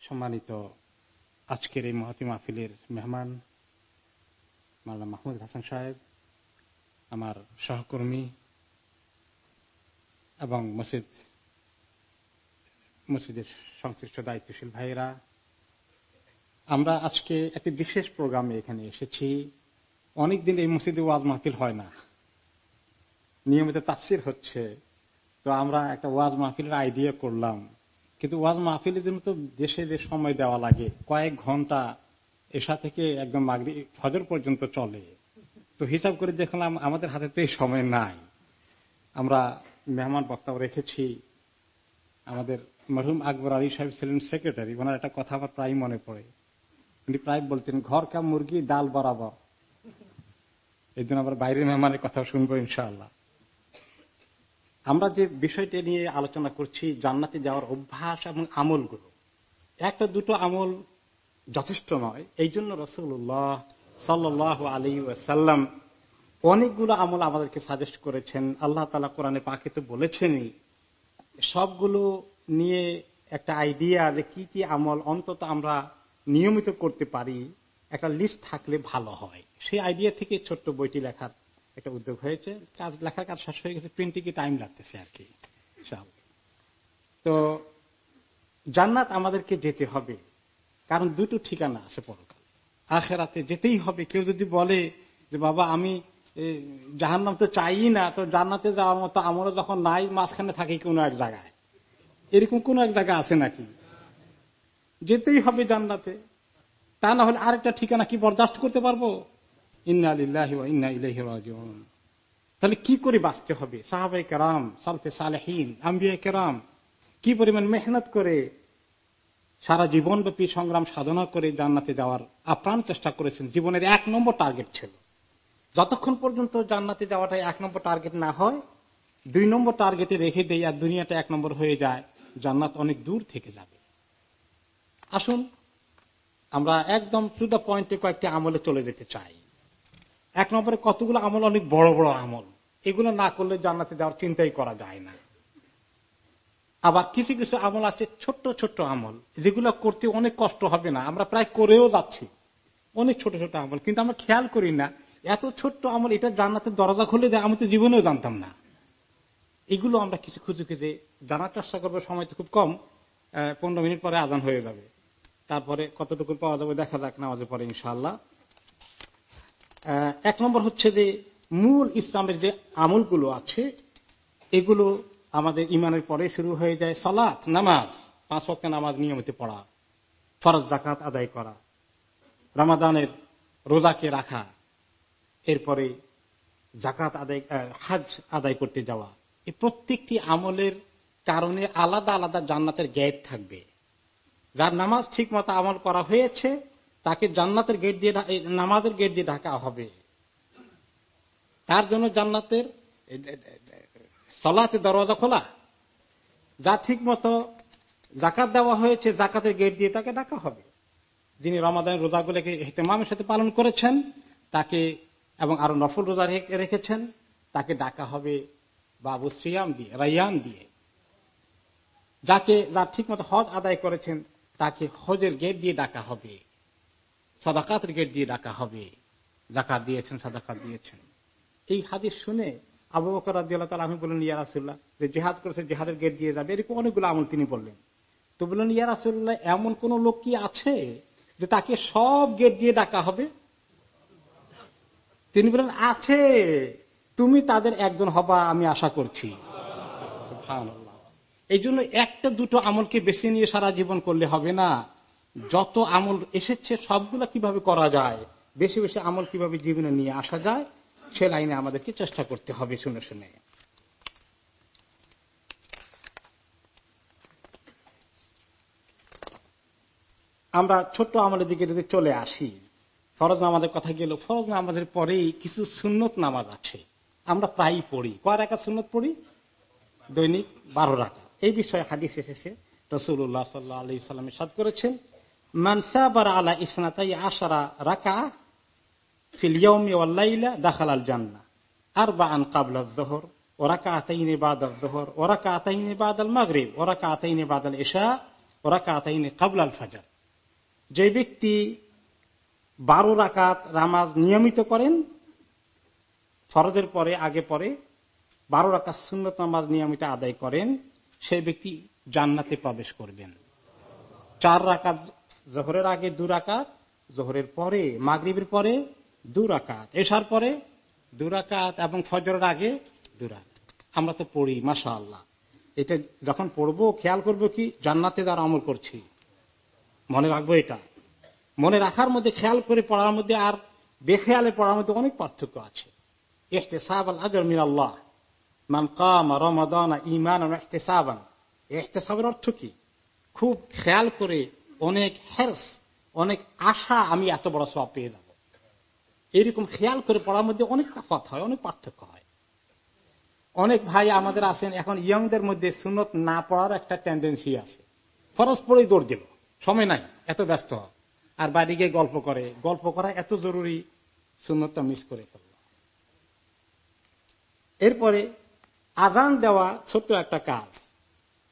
সম্মানিত আজকের এই মহাতি মাহফিলের মেহমান, মাওলানা মাহমুদ হাসান সাহেব, আমার সহকর্মী এবং মসজিদ, মসজিদের সংশ্লিষ্ট দায়িত্বশীল ভাইয়েরা, আমরা আজকে একটি বিশেষ প্রোগ্রামে এখানে এসেছি। অনেকদিন এই মসজিদে ওয়াজ মাহফিল হয় না। নিয়মিত তাফসির হচ্ছে। তো আমরা একটা ওয়াজ মাহফিলের আইডিয়া করলাম। কিন্তু ওয়াজ মাহফিলের জন্য তো দেশে যে সময় দেওয়া লাগে, কয়েক ঘণ্টা এসা থেকে একদম মাগরি, ফজর পর্যন্ত চলে। তো হিসাব করে দেখলাম আমাদের হাতে তো এই সময় নাই। আমরা মেহমান বক্তাও রেখেছি। আমাদের মরহুম আকবর আলী সাহেব ছিলেন সেক্রেটারি ওনার একটা কথা আমার প্রায় মনে পড়ে। উনি প্রায় বলতেন, ঘর কা মুরগি, ডাল বরাবর। এই জন্য আমরা বাইরের মেহমানের কথা শুনব ইনশাআল্লাহ। আমরা যে বিষয়টা নিয়ে আলোচনা করছি, জান্নাতে যাওয়ার অভ্যাস এবং আমলগুলো, একটা দুটো আমল যথেষ্ট নয়। এই জন্য রসুল্লাহ সাল্লাহ আলী সাল্লাম অনেকগুলো আমল আমাদেরকে সাজেস্ট করেছেন। আল্লাহ তালা কোরআনে পাকে তো বলেছেনই। সবগুলো নিয়ে একটা আইডিয়া যে কি কি আমল অন্তত আমরা নিয়মিত করতে পারি, একটা লিস্ট থাকলে ভালো হয়। সেই আইডিয়া থেকে ছোট্ট বইটি লেখার একটা উদ্যোগ হয়েছে। কাজ, লেখার কাজ শেষ হয়ে গেছে প্রিন্টিংয়ে টাইম লাগতেছে আর কি তো জান্নাত আমাদেরকে যেতে হবে, কারণ দুটো ঠিকানা আছে পরকাল। আখেরাতে যেতেই হবে। কেউ যদি বলে যে, বাবা, আমি জাহান নাম তো চাই না, তো জান্নাতে যাওয়ার মতো আমরা যখন নাই, মাঝখানে থাকি কোনো এক জায়গায়। এরকম কোন এক জায়গা আছে নাকি? যেতেই হবে জান্নাতে। তা না হলে আরেকটা ঠিকানা কি বরদাস্ত করতে পারব? ইন্না আলিল্লাহ ইন্না রাজিউন। তাহলে কি করে বাঁচতে হবে? সাহাবাই কেরাম, সালফে সালেহীন আম্বিয়া কেরাম, কি পরিমাণ মেহনত করে সারা জীবনব্যাপী সংগ্রাম সাধনা করে জান্নাতে যাওয়ার আপ্রাণ চেষ্টা করেছেন? জীবনের এক নম্বর টার্গেট ছিল। যতক্ষণ পর্যন্ত জান্নাতে যাওয়াটা এক নম্বর টার্গেট না হয়, দুই নম্বর টার্গেটে রেখে দেয় আর দুনিয়াটা এক নম্বর হয়ে যায়, জান্নাত অনেক দূর থেকে যাবে। আসুন, আমরা একদম টু দ্য পয়েন্টে কয়েকটি আমলে চলে যেতে চাই। এক নম্বরে কতগুলো আমল অনেক বড় বড় আমল। এগুলো না করলে জান্নাতে যাওয়ার চিন্তাই করা যায় না। আবার কিছু কিছু আমল আছে ছোট্ট ছোট্ট আমল, যেগুলো করতে অনেক কষ্ট হবে না। আমরা প্রায় করেও যাচ্ছি। অনেক ছোট ছোট আমল, কিন্তু আমরা খেয়াল করি না। এত ছোট্ট আমল, এটা জান্নাতের দরজা খুলে দেয়, আমি তো জীবনেও জানতাম না। এগুলো আমরা কিছু খুঁজে খুঁজে জানার চেষ্টা করব, সময় তো খুব কম। পনেরো মিনিট পরে আজান হয়ে যাবে। তারপরে কতটুকু পাওয়া যাবে দেখা যাক না নামাজের পরে ইনশাল্লাহ এক নম্বর হচ্ছে যে মূল ইসলামের যে আমলগুলো আছে, এগুলো আমাদের ইমানের পরে শুরু হয়ে যায় সলাৎ নামাজ, পাঁচ ওয়াক্ত নামাজ নিয়মিত পড়া, ফরজ জাকাত আদায় করা, রামাদানের রোজাকে রাখা, এরপরে জাকাত আদায় হাজ আদায় করতে যাওয়া। এই প্রত্যেকটি আমলের কারণে আলাদা আলাদা জান্নাতের গেট থাকবে। যার নামাজ ঠিক মতো আমল করা হয়েছে তাকে জান্নাতের গেট দিয়ে নামাজের গেট দিয়ে ঢাকা হবে। তার জন্য জান্নাতের সলাতে দরওয়াজা খোলা। যা ঠিক মতো জাকাত দেওয়া হয়েছে জাকাতের গেট দিয়ে তাকে ডাকা হবে। যিনি রমাদানের রোজাগুলোকে হেতেমামের সাথে পালন করেছেন, তাকে এবং আরও নফল রোজা রেখেছেন, তাকে ডাকা হবে বাবু শ্রিয়াম দিয়ে, রাইয়ান দিয়ে। যাকে, যা ঠিক মতো হজ আদায় করেছেন, তাকে হজের গেট দিয়ে ডাকা হবে। সদাকাতের গেট দিয়ে ডাকা হবে। জাকাত দিয়েছেন, সাদাকাত দিয়েছেন। এই হাদিস শুনে আবু বকর রাজিয়াল আমি বললেন, ইয়া রাসুল্লাহ যে জেহাদ করেছে, জেহাদের গেট দিয়ে যাবে। এরকম অনেকগুলো আমল তিনি বললেন। তো বললেন, ইয়া রাসুল্লাহ এমন কোন লোক কি আছে যে তাকে সব গেট দিয়ে ডাকা হবে? তিনি বলেন আছে। তুমি তাদের একজন হবা, আমি আশা করছি। এই জন্য একটা দুটো আমলকে বেছে নিয়ে সারা জীবন করলে হবে না। যত আমল এসেছে, সবগুলো কীভাবে করা যায়? বেশি বেশি আমল কীভাবে জীবনে নিয়ে আসা যায়? সে লাইনে আমাদেরকে চেষ্টা করতে হবে শুনে শুনে। আমরা ছোট্ট আমলের দিকে যদি চলে আসি, ফরজ নামাজের কথা গেল, ফরজ নামাজের পরেই কিছু সুন্নত নামাজ আছে। আমরা প্রায়ই পড়ি। কয় রাখা সুন্নত পড়ি? দৈনিক বারো রাখা এই বিষয়ে হাদিস এসেছে। রসুল্লাহ সাল্লাহ আলি সাল্লামে সাদ করেছেন আলা ইসনাতাই রাকা জান্না আর বা আন ওরা ওরা কাতাইনে মাগরিব ওরা ওরা কাতাইনে যে ব্যক্তি বারো রাকাত রামাজ নিয়মিত করেন, ফরজের পরে, আগে পরে বারো রাকাত সুন্নত নামাজ নিয়মিত আদায় করেন, সেই ব্যক্তি জান্নাতে প্রবেশ করবেন। চার রাকাত জোহরের আগে দু রাকাত, জোহরের পরে, মাগরীবের পরে দু রাকাত এসার পরে দু রাকাত এবং ফজরের আগে দু রাকাত। আমরা তো পড়ি মাসা আল্লাহ এটা যখন পড়ব, খেয়াল করব কি, জান্নাতে তার আমল করছি, মনে রাখব এটা। মনে রাখার মধ্যে, খেয়াল করে পড়ার মধ্যে আর বেখেয়ালে পড়ার মধ্যে অনেক পার্থক্য আছে। এহতেসাব আল আজর মিন আল্লাহ। মান ইমান অর্থ কি? খুব খেয়াল করে অনেক হেরস, অনেক আশা আমি এত বড় সব পেয়ে যাব। এরকম খেয়াল করে পড়ার মধ্যে অনেক তফাত হয়, অনেক পার্থক্য হয়। অনেক ভাই আমাদের আছেন, এখন ইয়ংদের মধ্যে সুনত না পড়ার একটা টেন্ডেন্সি আছে। ফরজ পড়েই দৌড় দিল, সময় নাই, এত ব্যস্ত। আর বাড়ি গিয়ে গল্প করে, গল্প করা এত জরুরি, সুন্নতটা মিস করে ফেলল। এরপরে আজান দেওয়া ছোট্ট একটা কাজ।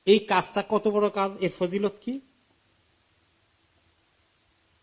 এই কাজটা কত বড় কাজ? এর ফজিলত কি?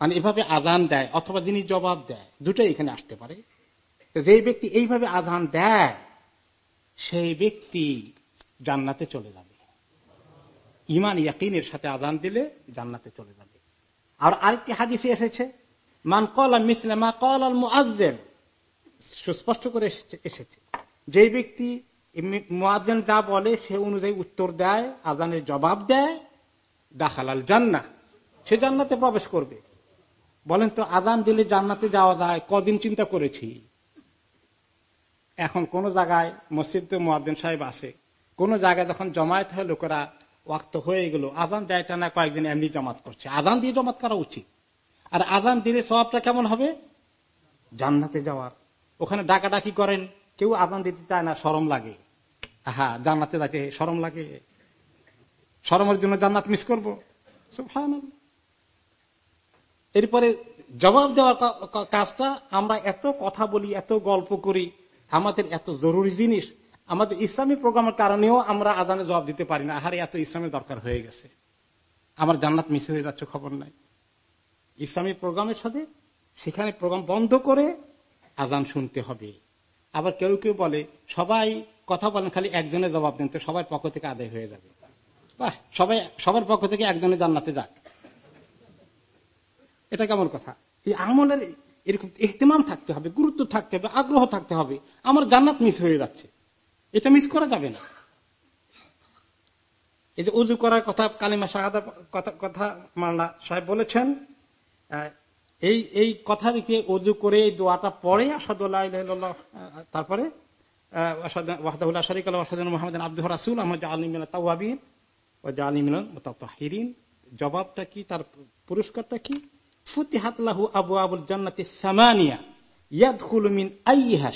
মানে এভাবে আজান দেয় অথবা যিনি জবাব দেয়, দুটাই এখানে আসতে পারে। যে ব্যক্তি এইভাবে আজান দেয়, সেই ব্যক্তি জান্নাতে চলে যাবে। ইমান ইয়াকিনের সাথে আজান দিলে জান্নাতে চলে যাবে। আর আরেকটি হাদিসে এসেছে, মান কলা মিসলামা কল আল মুআজেন সুস্পষ্ট করে এসেছে যে ব্যক্তি মুআজেন যা বলে, সে অনুযায়ী উত্তর দেয় আজানের জবাব দেয়, দাখালাল জান্না সে জান্নাতে প্রবেশ করবে। বলেন তো, আজান দিলে জান্নাতে যাওয়া যায়, কদিন চিন্তা করেছি। এখন কোন জায়গায় মসজিদ মোয়াদ্দিন সাহেব আছে, কোন জায়গায় যখন জমায়েত হয় লোকেরা ওয়াক্ত হয়ে গেল, আজান দেয়টা না কয়েকদিন এমনি জমাত করছে। আজান দিয়ে জমাত করা উচিত। আর আজান দিলে সবটা কেমন হবে? জান্নাতে যাওয়ার। ওখানে ডাকাডাকি করেন, কেউ আজান দিতে চায় না, সরম লাগে। হ্যাঁ জান্নাতে যাকে সরম লাগে। সরমের জন্য জান্নাত মিস করব। এরপরে জবাব দেওয়ার কাজটা আমরা এত কথা বলি, এত গল্প করি, আমাদের এত জরুরি জিনিস, আমাদের ইসলামী প্রোগ্রামের কারণেও আমরা আজানে জবাব দিতে পারি না। আহারে, এত ইসলামের দরকার হয়ে গেছে। আমার জান্নাত মিস হয়ে যাচ্ছে, খবর নাই। ইসলামী প্রোগ্রামের সাথে সেখানে প্রোগ্রাম বন্ধ করে আজান শুনতে হবে। আবার কেউ কেউ বলে, সবাই কথা বলেন, খালি একজনের জবাব দেন, তো সবার পক্ষ থেকে আদায় হয়ে যাবে। বাহ, সবাই, সবার পক্ষ থেকে একজনের জান্নাতে যাক। এটা কেমন কথা? এই আমলের এরকম এহতেমাম থাকতে হবে, গুরুত্ব থাকতে হবে, আগ্রহ থাকতে হবে। আমার জান্নাত মিস হয়ে যাচ্ছে। এটা মিস করা যাবে না। এই যে উজু করার কথা, কালিমা শাহাদা কথা মাল্লা সাহেব বলেছেন এই এই কথা দিকে উজু করে এই দোয়াটা পরে আসাদুল্লাহ তারপরে জবাবটা কি? তার পুরস্কারটা কি? ফুতিহাতলাহু আবু আবুল জান্নাতি সামানিয়া ইয়াদুলমিন আইহা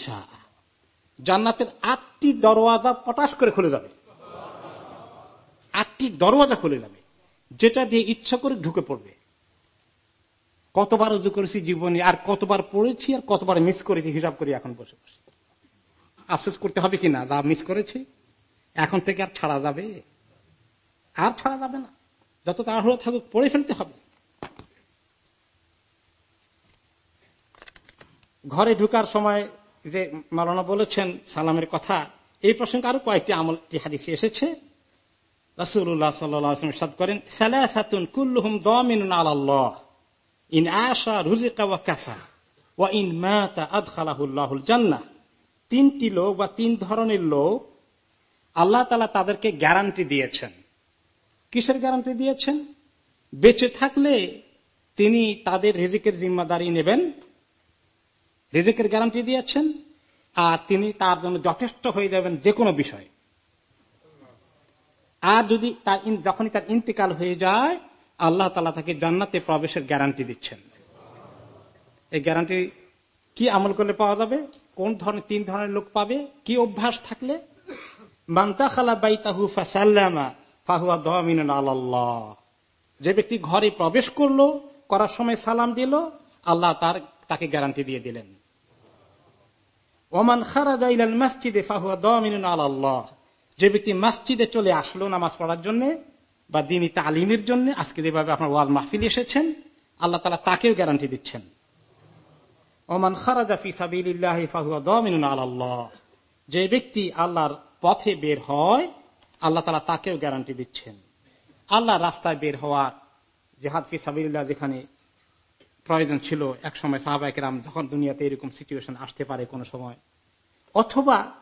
জান্নাতের আটটি দরওয়াজা পটাশ করে খুলে যাবে। আটটি দরওয়াজা খুলে যাবে, যেটা দিয়ে ইচ্ছা করে ঢুকে পড়বে। কতবার উজু করেছি জীবনে, আর কতবার পড়েছি, আর কতবার মিস করেছি, হিসাব করি এখন বসে বসে। আফসোস করতে হবে কিনা যা মিস করেছি, এখন থেকে আর ছাড়া যাবে? আর ছাড়া যাবে না। যত তাড়াহুড়ো থাকুক, পড়ে ফেলতে হবে। ঘরে ঢুকার সময় যে মালানা বলেছেন সালামের কথা, এই প্রসঙ্গে আরও কয়েকটি আমল হাদিসে এসেছে। রাসুল্লাহ সাল্লাম করেন, সালাসাতুন কুল্লুহুম দমিন আল্লাহ ইন আশা রুজিকা ওয়া কাফা, ওয়া ইন মাতা আদখালাহুল্লাহুল জান্নাহ। তিনটি লোক বা তিন ধরনের লোক আল্লাহ তালা তাদেরকে গ্যারান্টি দিয়েছেন। কিসের গ্যারান্টি দিয়েছেন? বেঁচে থাকলে তিনি তাদের রিজিকের জিম্মাদারি নেবেন রিজিকের গ্যারান্টি দিয়েছেন, আর তিনি তার জন্য যথেষ্ট হয়ে যাবেন যে কোনো বিষয়ে। আর যদি তার যখনই তার ইন্তেকাল হয়ে যায়, আল্লাহ তালা তাকে জান্নাতে প্রবেশের গ্যারান্টি দিচ্ছেন। এই গ্যারান্টি কি আমল করলে পাওয়া যাবে? কোন ধরনের, তিন ধরনের লোক পাবে? কি অভ্যাস থাকলে? যে ব্যক্তি ঘরে প্রবেশ করল, করার সময় সালাম দিল, আল্লাহ তার, তাকে গ্যারান্টি দিয়ে দিলেন। ওমান খারাজা ইলাল মসজিদে ফাহুয়া দমিন আল্লাহ। যে ব্যক্তি মসজিদে চলে আসলো নামাজ পড়ার জন্য বা দিনী তালিমের জন্য, আজকে যেভাবে আপনার ওয়াজ মাহফিল এসেছেন, আল্লাহ তালা তাকেও গ্যারান্টি দিচ্ছেন। ওমান খারাজা ফি সাবিল্লাহ ফাহুয়া দমিন আল্লাহ। যে ব্যক্তি আল্লাহর পথে বের হয়, আল্লাহ তালা তাকেও গ্যারান্টি দিচ্ছেন। আল্লাহ রাস্তায় বের হওয়ার জেহাদ ফি সাবিল্লাহ যেখানে প্রয়োজন ছিল এক সময় সাহাবাহিকেরাম যখন দুনিয়াতে এরকম সিচুয়েশন আসতে পারে কোনো সময়। অথবা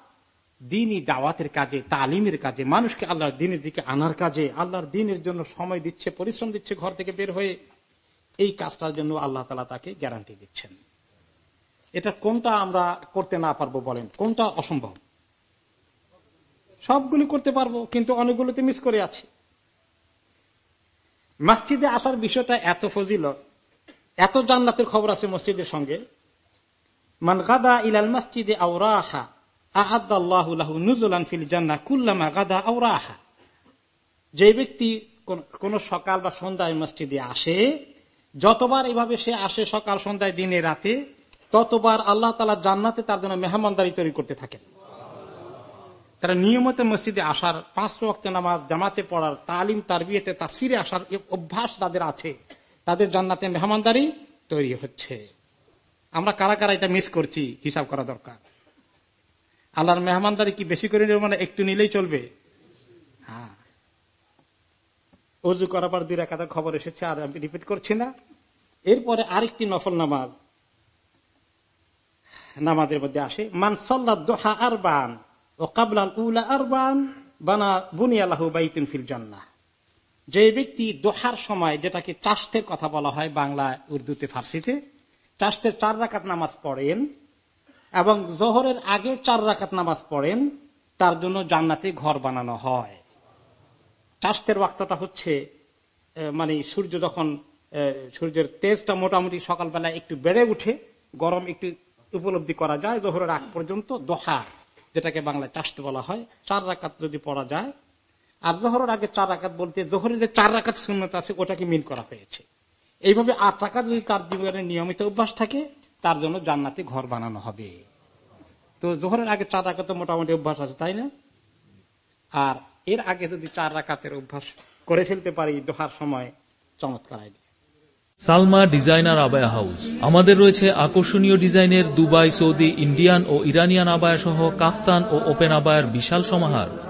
দিনই দাওয়াতের কাজে, তালিমের কাজে, মানুষকে আল্লাহর দিনের দিকে আনার কাজে, আল্লাহর দিনের জন্য সময় দিচ্ছে, পরিশ্রম দিচ্ছে, ঘর থেকে বের হয়ে এই কাজটার জন্য আল্লাহ তালা তাকে গ্যারান্টি দিচ্ছেন। এটা কোনটা আমরা করতে না পারব বলেন? কোনটা অসম্ভব? সবগুলি করতে পারব, কিন্তু অনেকগুলোতে মিস করে আছে। মসজিদে আসার বিষয়টা এত ফজিল এত জান্নাতের খবর আছে মসজিদের সঙ্গে। মান গাদা ইলাল মসজিদে আউরা আহা যে ব্যক্তি কোন সকাল বা সন্ধ্যায় মসজিদে আসে, যতবার এভাবে সে আসে সকাল, সন্ধ্যায়, দিনে, রাতে, ততবার আল্লাহ তালা জান্নাতে তার জন্য মেহমানদারি তৈরি করতে থাকেন। তারা নিয়মিত মসজিদে আসার পাঁচ রক্ত নামাজ, জামাতে পড়ার, তালিম তার বিয়েতে তাফসিরে আসার অভ্যাস তাদের আছে তাদের জান্নাতে মেহমানদারি তৈরি হচ্ছে। আমরা কারা কারা এটা মিস করছি, হিসাব করা দরকার। আল্লাহর মেহমানদারি কি বেশি করে মানে একটু নিলেই চলবে? হ্যাঁ। অজু করার পর দুই রেখাতে খবর এসেছে, আর আমি রিপিট করছি না। এরপরে আরেকটি নফল নামাজ। নামাজের মধ্যে আসে মানসল্লা দোহা আরবান, ও কাবলাল উলা আরবান, বানা বাইতুন ফিল জান্না যে ব্যক্তি দোহার সময় যেটাকে চাষের কথা বলা হয় বাংলা, উর্দুতে, ফার্সিতে চাষের চার রাকাত নামাজ পড়েন এবং জোহরের আগে চার রাকাত নামাজ পড়েন, তার জন্য জান্নাতে ঘর বানানো হয়। চাষের ওয়াক্তটা হচ্ছে মানে সূর্য যখন সূর্যের তেজটা মোটামুটি সকালবেলা একটু বেড়ে উঠে, গরম একটু উপলব্ধি করা যায়, জোহরের আগ পর্যন্ত দোহা যেটাকে বাংলায় চাষতে বলা হয়, চার রাকাত যদি পড়া যায় আর জোহরের আগে চার রাকাত বলতে, জোহরের যে চার রাকাত শূন্যতা আছে, ওটাকে মিন করা হয়েছে। এইভাবে আট রাকাত যদি তার জীবনের নিয়মিত অভ্যাস থাকে, তার জন্য জান্নাতে ঘর বানানো হবে। তো জোহরের আগে চার রাকাত মোটামুটি অভ্যাস আছে, তাই না? আর এর আগে যদি চার রাকাতের অভ্যাস করে ফেলতে পারি দোহার সময়, চমৎকার idea Salma designer abaya house. আমাদের রয়েছে আকর্ষণীয় ডিজাইনের দুবাই, সৌদি, ইন্ডিয়ান ও ইরানিয়ান আবায়া সহ কাফতান ও ওপেন আবায়ের বিশাল সমাহার।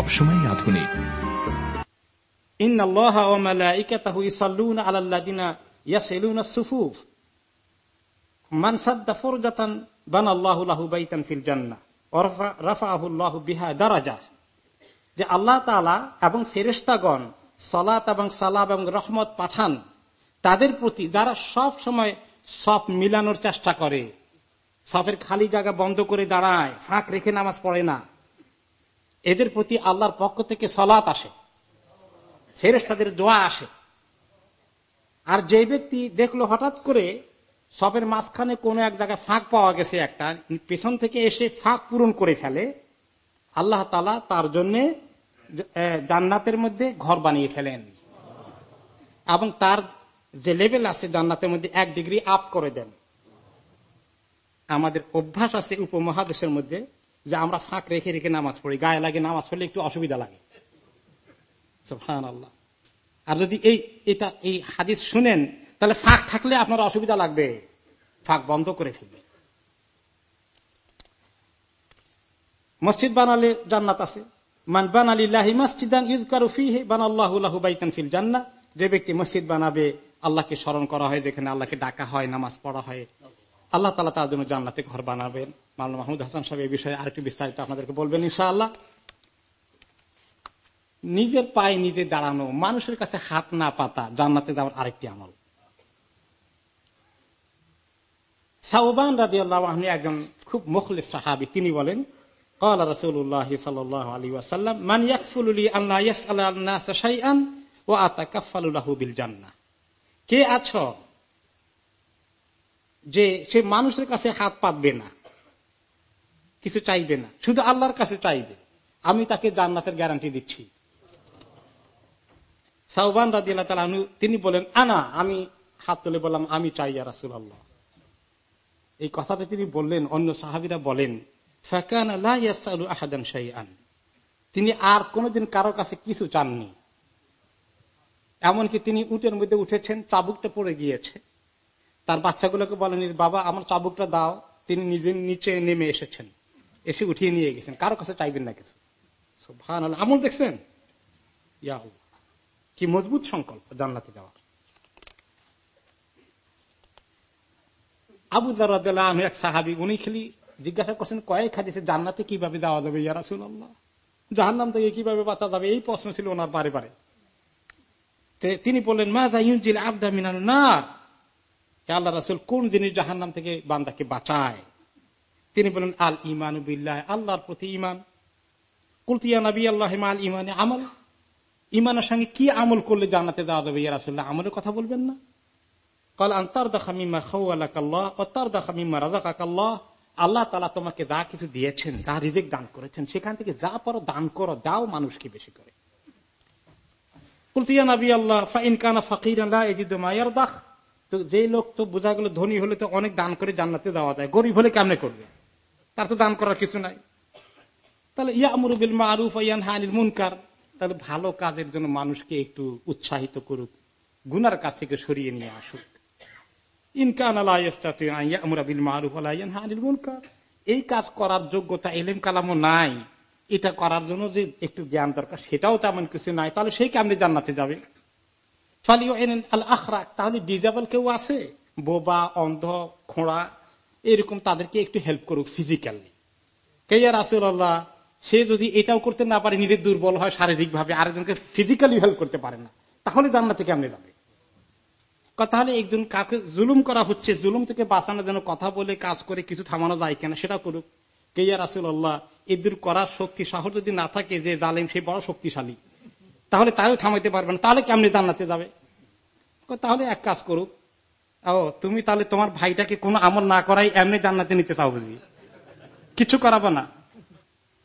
সবসময় আধুনিক। যে আল্লাহ এবং ফেরেস্তাগণ এবং এবং রহমত পাঠান, তাদের প্রতি যারা সব সময় সব মিলানোর চেষ্টা করে সফের খালি জায়গা বন্ধ করে দাঁড়ায়, ফাঁক রেখে নামাজ পড়ে না এদের প্রতি আল্লাহর পক্ষ থেকে সলাৎ আসে। ফেরেস তাদের দোয়া আসে। আর যে ব্যক্তি দেখল হঠাৎ করে সবের মাঝখানে কোন এক জায়গায় ফাঁক পাওয়া গেছে একটা, পেছন থেকে এসে ফাঁক পূরণ করে ফেলে, আল্লাহ তালা তার জন্য জান্নাতের মধ্যে ঘর বানিয়ে ফেলেন। এবং তার যে লেভেল আছে জান্নাতের মধ্যে এক ডিগ্রি আপ করে দেন। আমাদের অভ্যাস আছে উপমহাদেশের মধ্যে যে আমরা ফাঁক রেখে রেখে নামাজ পড়ি, গায়ে লাগে নামাজ পড়লে একটু অসুবিধা লাগে। আল্লাহ আর যদি এই, এটা, এই হাদিস শুনেন, তাহলে ফাঁক থাকলে আপনার অসুবিধা লাগবে। ফাঁক বন্ধ করে ফেলবে। মসজিদ বানালে জান্নাত আছে। মান বানালিল্লাহি মসজিদান ইউজকারু বানাল্লাহু জান্নাহ। যে ব্যক্তি মসজিদ বানাবে, আল্লাহকে স্মরণ করা হয়, যেখানে আল্লাহকে ডাকা হয়, নামাজ পড়া হয়। আল্লাহ তালা তার জন্য জান্নাতে ঘর বানাবেন মাল্লা মাহমুদ হাসান সাহেব এই বিষয়ে আরেকটু বিস্তারিত আপনাদেরকে বলবেন ইনশাআল্লাহ নিজের পায়ে নিজে দাঁড়ানো মানুষের কাছে হাত না পাতা জান্নাতে যাওয়ার আরেকটি আমল সাউবান রাজি আল্লাহ একজন খুব মুখলিস সাহাবি তিনি বলেন قال رسول الله صلى الله عليه وسلم من يكفل لي أن لا يسأل الناس شيئا وأتكفل له بالجنة কে আছো যে সে মানুষের কাছে হাত পাতবে না, কিছু চাইবে না, শুধু আল্লাহর কাছে চাইবে। আমি তাকে জান্নাতের গ্যারান্টি দিচ্ছি। সাহবান রাজি আল্লাহ তিনি বলেন, আনা, আমি হাত তুলে বললাম, আমি চাই রাসুল আল্লাহ এই কথাটা তিনি বললেন, অন্য সাহাবিরা বলেন তিনি আর কোনদিন কারও কাছে কিছু চাননি। এমনকি তিনি উটের মধ্যে উঠেছেন, চাবুকটা পড়ে গিয়েছে। তার বাচ্চাগুলোকে বলেন, বাবা, আমার চাবুকটা দাও। তিনি নিজে নিচে নেমে এসেছেন। এসে উঠিয়ে নিয়ে গেছেন। কারও কাছে চাইবেন না কিছু। ভান আমল দেখছেন? কি মজবুত সংকল্প জান্নাতে যাওয়ার। আবু দার এক সাহাবি, উনি খেলি জিজ্ঞাসা করছেন, কয়েক হাদিসে জান্নাতে কীভাবে যাওয়া যাবে ইয়া রাসুল্লাহ জাহান্নাম থেকে কীভাবে বাঁচা যাবে? এই প্রশ্ন ছিল ওনার বারে বারে। তিনি বললেন মা আবদা মিনাল না আল্লাহ রাসুল কোন জিনিস জাহান্নাম থেকে বান্দাকে বাঁচায়? তিনি বলেন, আল ইমান আল্লাহর প্রতি ইমান কুলতিয়া নবী আল্লাহ আল ইমানে আমল। ইমানের সঙ্গে কি আমল করলে জানাতে যাওয়া যাবে? ইয়া রাসুল্লাহ আমলের কথা বলবেন না। কল আন্তার দেখা মিম্মা আল্লাহ দেখা আল্লাহ আল্লাহ তালা তোমাকে যা কিছু দিয়েছেন, যা রিজেক দান করেছেন, সেখান থেকে যা পারো দান করো দাও মানুষকে বেশি করে। তো যে লোক তো বোঝা গেল ধনী হলে তো অনেক দান করে জান্নাতে যাওয়া যায়, গরিব হলে কেমনে করবে? তার তো দান করার কিছু নাই। তাহলে ইয়া ইয়ামরুবিল মারুফ ইয়ান হানিল মুনকার। তাহলে ভালো কাজের জন্য মানুষকে একটু উৎসাহিত করুক, গুনার কাছ থেকে সরিয়ে নিয়ে আসুক। ইনকান এই কাজ করার যোগ্যতা এলেম কালামও নাই। এটা করার জন্য যে একটু জ্ঞান দরকার, সেটাও তেমন কিছু নাই। তাহলে সেই কেমনি জান্নাতে যাবে? তাহলে ডিজেবল কেউ আছে? বোবা, অন্ধ, খোঁড়া, এরকম তাদেরকে একটু হেল্প করুক ফিজিক্যালি কেয়ার আসুল্লাহ সে যদি এটাও করতে না পারে নিজের দুর্বল হয় শারীরিক ভাবে আরেকজনকে ফিজিক্যালি হেল্প করতে পারে না, তাহলে জান্নাতে কেমনে যাবে? তাহলে একজন কাকে জুলুম করা হচ্ছে, জুলুম থেকে বাঁচানোর জন্য কথা বলে, কাজ করে কিছু থামানো যায় কেনা, সেটা করুক। কেয়া রাসুল্লাহ এদুর করার শক্তি, সাহস যদি না থাকে যে জালেম, সে বড় শক্তিশালী, তাহলে তারও থামাইতে পারবেন তাহলে কেমনি জান্নাতে যাবে? তাহলে এক কাজ করুক। ও, তুমি তাহলে তোমার ভাইটাকে কোনো আমল না করাই এমনি জান্নাতে নিতে চাও বুঝি? কিছু করাবো না।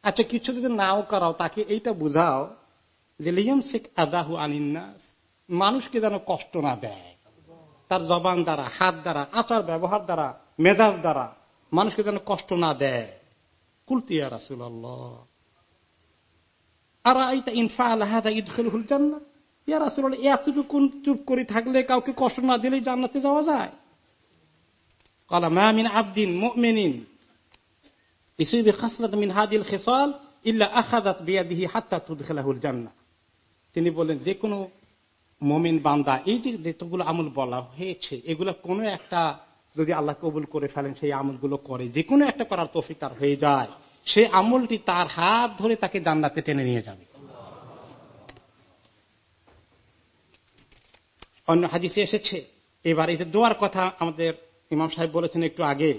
আচ্ছা কিছু যদি নাও করাও, তাকে এইটা বুঝাও যে লিয়াম শেখ আদাহু আনিন্নাস মানুষকে যেন কষ্ট না দেয়। তার জবান দ্বারা, হাত দ্বারা, আচার ব্যবহার দ্বারা, মেজাজ দ্বারা মানুষকে যেন কষ্ট না দেয়। কুলতিয়া রাসুল আর ইনফা আল্লাহ ইদুল জান্না ইয়া রাসুল এতটুকুন চুপ করে থাকলে কাউকে কষ্ট না জান্নাতে যাওয়া যায়। কলা আবদিন তিনি বলেন যে কোনো মমিন বান্দা, এই যে যতগুলো আমল বলা হয়েছে, এগুলো কোনো একটা যদি আল্লাহ কবুল করে ফেলেন, সেই আমলগুলো করে। যে কোনো একটা করার তফিক তার হয়ে যায়। সে আমলটি তার হাত ধরে তাকে জান্নাতে টেনে নিয়ে যাবে। অন্য হাদিসে এসেছে। এবার এই যে দোয়ার কথা আমাদের ইমাম সাহেব বলেছেন একটু আগে।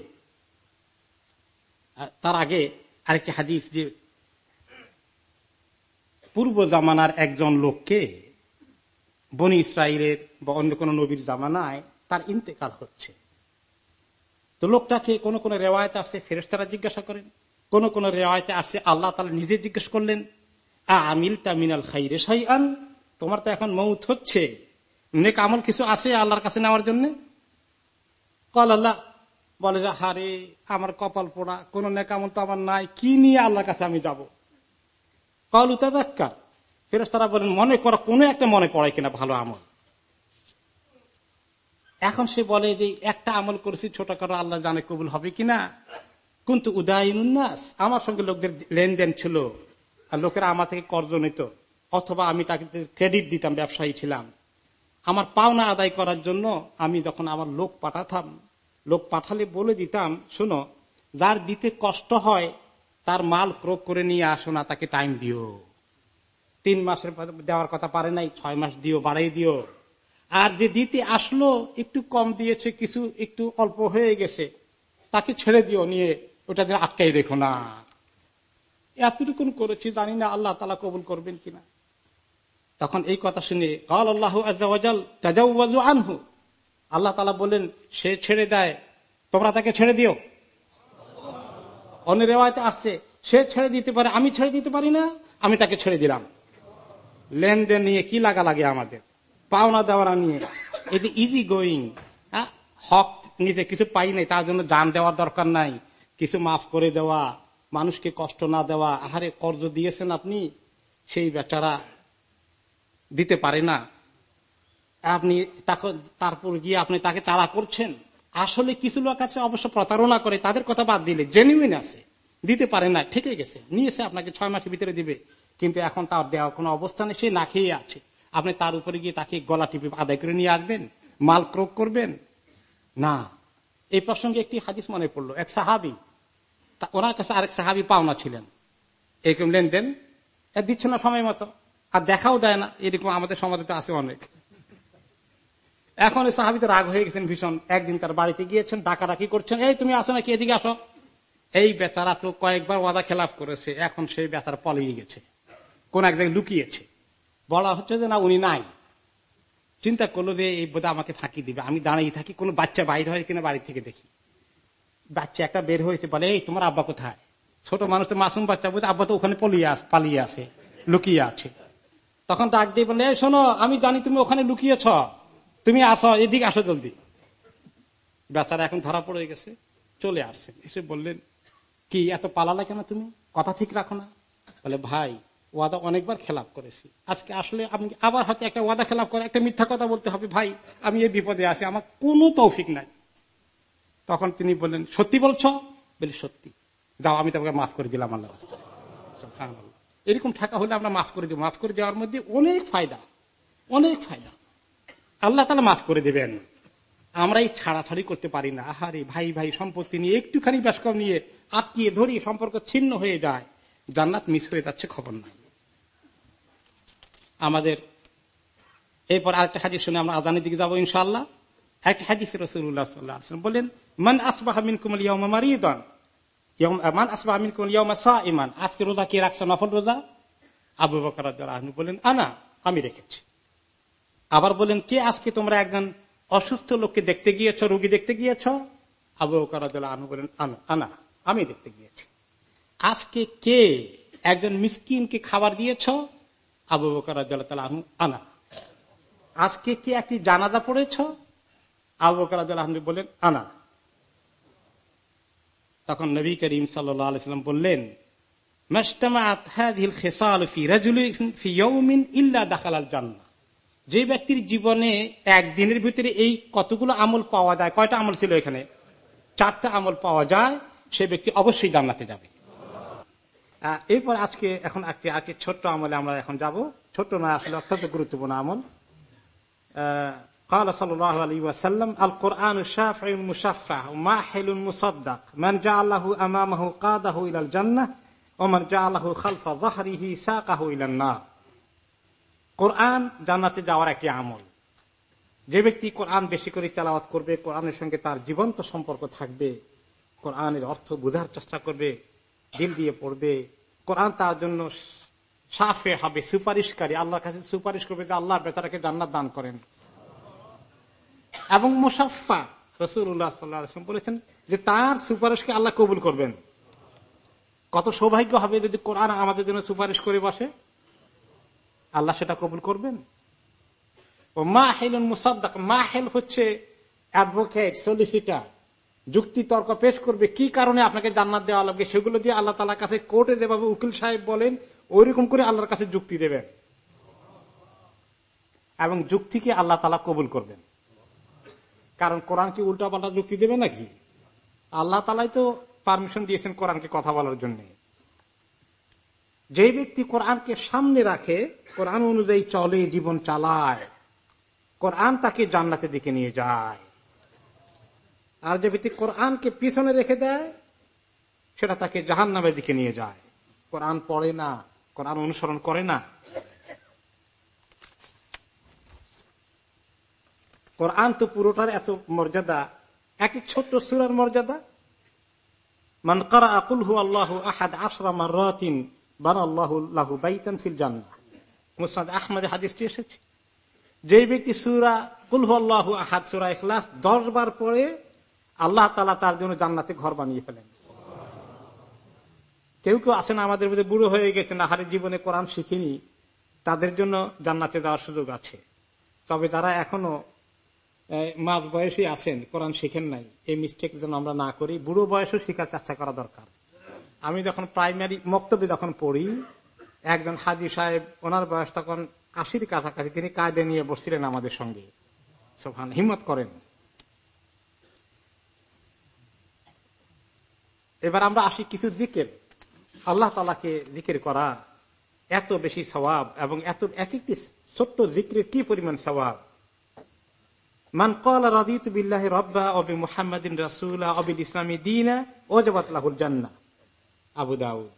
তার আগে আরেকটি হাদিস যে, পূর্ব জামানার একজন লোককে বনি ইসরায়েলের বা অন্য কোন নবীর জামানায় তার ইন্তেকাল হচ্ছে। তো লোকটাকে কোন কোন রেওয়ায়তে আসছে ফেরেস্তারা জিজ্ঞাসা করেন, কোন কোন রেওয়ায়তে আসছে আল্লাহ তালা নিজে জিজ্ঞেস করলেন আমিল তামিনাল খাইরে আন তোমার তো এখন মৌত হচ্ছে। নেক আমল কিছু আছে আল্লাহর কাছে নেওয়ার জন্য? কল আল্লাহ বলে যে, হারে, আমার কপাল পোড়া, কোন নেকামল তো আমার নাই, কি নিয়ে আল্লাহর কাছে আমি যাব? কল উতাদাক্কার। ফেরত তারা বলেন, মনে করো, কোনো একটা মনে পড়ে কিনা ভালো আমল। এখন সে বলে যে, একটা আমল করেছি ছোট করো আল্লাহ জানে কবুল হবে কিনা। কিন্তু উদয়নুন্নাস আমার সঙ্গে লোকদের লেনদেন ছিল, আর লোকেরা আমার থেকে কর্জ নিত, অথবা আমি তাকে ক্রেডিট দিতাম, ব্যবসায়ী ছিলাম। আমার পাওনা আদায় করার জন্য আমি যখন আমার লোক পাঠাতাম, লোক পাঠালে বলে দিতাম, শুনো, যার দিতে কষ্ট হয়, তার মাল ক্রোক করে নিয়ে আসো না, তাকে টাইম দিও। তিন মাসের দেওয়ার কথা পারে নাই, ছয় মাস দিও, বাড়াই দিও। আর যে দিতে আসলো, একটু কম দিয়েছে, কিছু একটু অল্প হয়ে গেছে, তাকে ছেড়ে দিও, নিয়ে ওটা আটকাই রেখো না। এতটুকুন করেছি, জানি না আল্লাহ তালা কবুল করবেন কিনা। তখন এই কথা শুনে কাল আল্লাহ আনহু। আল্লাহ তালা বলেন সে ছেড়ে দেয়, তোমরা তাকে ছেড়ে দিও। অন্য আসছে, সে ছেড়ে দিতে পারে, আমি ছেড়ে দিতে পারি না, আমি তাকে ছেড়ে দিলাম। লেনদেন নিয়ে কি লাগা লাগে আমাদের? পাওনা দেওয়া নিয়ে। এটি ইজি গোয়িং হক নিতে কিছু পাই নাই, তার জন্য দান দেওয়ার দরকার নাই। কিছু মাফ করে দেওয়া, মানুষকে কষ্ট না দেওয়া, আহারে, কর্জ দিয়েছেন আপনি, সেই বেচারা দিতে পারে না। আপনি তারপর গিয়ে আপনি তাকে তাড়া করছেন। আসলে কিছু লোক আছে অবশ্য প্রতারণা করে, তাদের কথা বাদ দিলে জেনুইন আছে। দিতে পারে না, ঠিকই গেছে। নিয়েছে আপনাকে ছয় মাসের ভিতরে দিবে। কিন্তু এখন তার দেওয়ার কোনো অবস্থানে সে না খেয়ে আছে। আপনি তার উপরে গিয়ে তাকে গলা টিপে আদায় করে নিয়ে আসবেন, মাল ক্রোক করবেন? না। এই প্রসঙ্গে একটি হাদিস মনে পড়ল। এক সাহাবি ওনার কাছে আরেক সাহাবি পাওনা ছিলেন। এরকম লেনদেন দিচ্ছে না সময় মতো। আর দেখাও দেয় না, এরকম আমাদের সমাজে আছে অনেক। এখন ওই সাহাবিতে রাগ হয়ে গেছেন ভীষণ। একদিন তার বাড়িতে গিয়েছেন, ডাকাডাকি করছেন, এই, তুমি আসো নাকি, এদিকে আসো। এই বেচারা তো কয়েকবার ওয়াদা খেলাফ করেছে, এখন সেই বেচারা পলিয়ে গেছে, কোন এক জায়গায় লুকিয়েছে। বলা হচ্ছে যে, না, উনি নাই। চিন্তা করল যে, এই বোধ আমাকে ফাঁকি দিবে, আমি দাঁড়িয়ে থাকি, কোন বাচ্চা বাইর হয় কিনা বাড়ি থেকে দেখি। বাচ্চা একটা বের হয়েছে, বলে, এই, তোমার আব্বা কোথায়? ছোট মানুষ তো মাসুম বাচ্চা, বলছে, আব্বা তো ওখানে পলিয়ে পালিয়ে আছে লুকিয়ে আছে। তখন ডাক দিয়ে বলে শোনো, আমি জানি তুমি ওখানে লুকিয়েছ। তুমি আসো, এদিকে আসো জলদি। বেচারা এখন ধরা পড়ে গেছে, চলে আসছে। এসে বললেন, কি, এত পালালা কেন তুমি? কথা ঠিক রাখো না। বলে, ভাই, ওয়াদা অনেকবার খেলাপ করেছি। আজকে আসলে আপনি আবার হয়তো একটা ওয়াদা খেলাপ করে, একটা মিথ্যা কথা বলতে হবে। ভাই, আমি এই বিপদে আছি, আমার কোনো তৌফিক নাই। তখন তিনি বললেন, সত্যি বলছ? বলি, সত্যি। যাও, আমি তোমাকে মাফ করে দিলাম আল্লাহ রাস্তায়। এরকম ঠাকা হলে আমরা মাফ করে দিব। মাফ করে দেওয়ার মধ্যে অনেক ফায়দা অনেক ফায়দা। আল্লাহ তালা মাফ করে দেবেন। আমরা এই ছাড়াছাড়ি করতে পারি না। আহারে ভাই ভাই, সম্পত্তি নিয়ে একটুখানি ব্যাসকম নিয়ে আটকিয়ে ধরি সম্পর্ক ছিন্ন হয়ে যায়। জান্নাত মিস হয়ে যাচ্ছে খবর নাই। আমাদের এরপর আরেকটা হাজির শুনে আমরা আদানের দিকে যাব ইনশাল্লাহ একটা হাজিস রসুল্লাহ সাল্লাহ বললেন, মান আসবাহ মিন কুমল ইয়মা মারিদন। আজকে রোজা কে রাখছো নফল রোজা আবু বকর বললেন আনা আমি রেখেছি আবার বলেন কে আজকে তোমরা একজন অসুস্থ লোককে দেখতে গিয়েছ রোগী দেখতে গিয়েছ আবু বকর আনু বলেন আনা আমি দেখতে গিয়েছি আজকে কে একজন মিসকিনকে খাবার দিয়েছ আবু বকর আনু আনা আজকে কে একটি জানাজা পড়েছ আবু বকর বললেন আনা তখন নবী করিম সাল্লাম বললেন যে ব্যক্তির জীবনে একদিনের ভিতরে এই কতগুলো আমল পাওয়া যায়, কয়টা আমল ছিল এখানে? চারটা আমল পাওয়া যায়, সে ব্যক্তি অবশ্যই জান্নাতে যাবে। এরপর আজকে এখন আজকে ছোট্ট আমলে আমরা এখন যাব। ছোট্ট না আসলে অত্যন্ত গুরুত্বপূর্ণ আমল। قال صلى الله عليه وسلم القرآن شافع مشفع ماحل مصدق من جعله أمامه قاده إلى الجنة ومن جعله خلف ظهره ساقه إلى النار কোরআন জান্নাতে যাওয়ার একটি আমল যে ব্যক্তি কোরআন বেশি করে তেলাওয়াত করবে কোরআনের সঙ্গে তার জীবন্ত সম্পর্ক থাকবে কোরআনের অর্থ বোঝার চেষ্টা করবে দিল দিয়ে পড়বে কোরআন তার জন্য সাফে হবে সুপারিশকারী আল্লাহর কাছে সুপারিশ করবে যে আল্লাহ বেতারাকে জান্নাত দান করেন এবং মুসাফা রসুল্লাহ সাল্লাম বলেছেন যে তার সুপারিশকে আল্লাহ কবুল করবেন। কত সৌভাগ্য হবে যদি কোরআন আমাদের জন্য সুপারিশ করে বসে। আল্লাহ সেটা কবুল করবেন। ও মা হেলুন মুসাদ্দাক মা হেল হচ্ছে অ্যাডভোকেট সলিসিটার যুক্তি তর্ক পেশ করবে কি কারণে আপনাকে জান্নাত দেওয়া লাগবে সেগুলো দিয়ে আল্লাহ তালার কাছে কোর্টে যেভাবে উকিল সাহেব বলেন, ওইরকম করে আল্লাহর কাছে যুক্তি দেবেন। এবং যুক্তিকে আল্লাহ তালা কবুল করবেন। কারণ কোরআন কি উল্টা পাল্টা যুক্তি দেবে নাকি? আল্লাহ তালাই তো পারমিশন দিয়েছেন কোরআনকে কথা বলার জন্য। যে ব্যক্তি কোরআনকে সামনে রাখে, কোরআন অনুযায়ী চলে, জীবন চালায়, কোরআন তাকে জান্নাতের দিকে নিয়ে যায়। আর যে ব্যক্তি কোরআনকে পিছনে রেখে দেয়, সেটা তাকে জাহান নামের দিকে নিয়ে যায়। কোরআন পড়ে না, কোরআন অনুসরণ করে না। কোরআন তো পুরোটার এত মর্যাদা। এক এক ছোট্ট সুরার মর্যাদা? মান করা আকুল হু আল্লাহ আহাদ আশরা মারাতিন বান আল্লাহ লাহু বাইতান ফিল জান্নাহ। মুসনাদ আহমদে হাদিসটি এসেছে। যে ব্যক্তি সুরা কুলহু আল্লাহ আহাদ, সুরা ইখলাস দশ বার পরে আল্লাহ তালা তার জন্য জান্নাতে ঘর বানিয়ে ফেলেন। কেউ কেউ আছেন, আমাদের মধ্যে বুড়ো হয়ে গেছেন, আহারে জীবনে কোরআন শিখিনি, তাদের জন্য জান্নাতে যাওয়ার সুযোগ আছে। তবে তারা এখনও মাঝ বয়সী আছেন, কোরআন শিখেন নাই। এই মিস্টেক যেন আমরা না করি, বুড়ো বয়সও শিখার চেষ্টা করা দরকার। আমি যখন প্রাইমারি মক্তব্যে যখন পড়ি, একজন হাজি সাহেব, ওনার বয়স তখন আশির কাছাকাছি, তিনি কায়দে নিয়ে বসছিলেন আমাদের সঙ্গে। সোফান হিম্মত করেন। এবার আমরা আসি কিছু দিকের আল্লাহ তালাকে জিকির করা এত বেশি স্বভাব এবং এত, এক একটি ছোট্ট জিক্রের কি পরিমাণ স্বভাব মান কল রাদিত বিল্লাহ রব্বা অবি মুহাম্মদিন ইসলামী আবু দাউদ।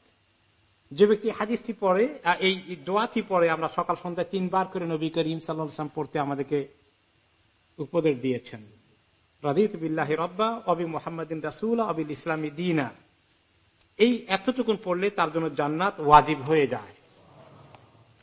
যে ব্যক্তি হাদিসটি পড়ে এই দোয়াটি পড়ে, আমরা সকাল সন্ধ্যায় তিনবার করে নবী করিম সাল্লাম পড়তে আমাদেরকে উপদেশ দিয়েছেন। রাদিত বিল্লাহ রব্বা অবি মোহাম্মদিন রাসুল অবিল ইসলামী দিনা। এই এতটুকুন পড়লে তার জন্য জান্নাত ওয়াজিব হয়ে যায়।